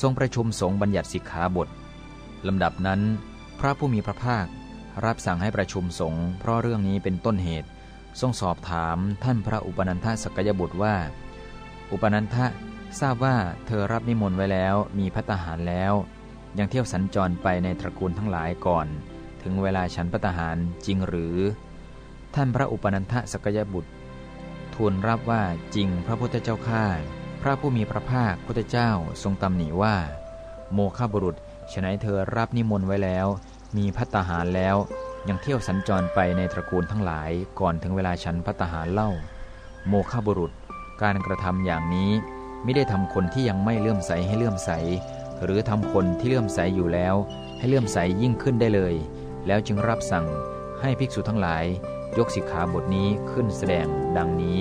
ทรงประชุมสงฆ์บัญญัติสิกขาบทลำดับนั้น พระผู้มีพระภาครับสั่งให้ประชุมสงฆ์เพราะเรื่องนี้เป็นต้นเหตุ ทรงสอบถามท่านพระอุปนันทสกยบุตรว่า อุปนันทะทราบว่าเธอรับนิมนต์ไว้แล้วมีพัตหารแล้ว ยังเที่ยวสัญจรไปในตระกูลทั้งหลายก่อน ถึงเวลาฉันพัตหารจริงหรือ ท่านพระอุปนันทสกยบุตร ทูลรับว่าจริงพระพุทธเจ้าข้า ระผู้มีพระภาคพุทธเจ้าทรงตำหนิว่า โมฆะบุรุษฉนัยเธอรับนิมนต์ไว้แล้ว มีพัตหารแล้ว ยังเที่ยวสัญจรไปในตระกูลทั้งหลายก่อนถึงเวลาฉันพัตหารเล่า โมฆะบุรุษ การกระทำอย่างนี้ไม่ได้ทำคนที่ยังไม่เลื่อมใสให้เลื่อมใส หรือทำคนที่เลื่อมใสอยู่แล้ว ให้เลื่อมใสยิ่งขึ้นได้เลย แล้วจึงรับสั่งให้ภิกษุทั้งหลาย ยกสิกขาบทนี้ขึ้นแสดงดังนี้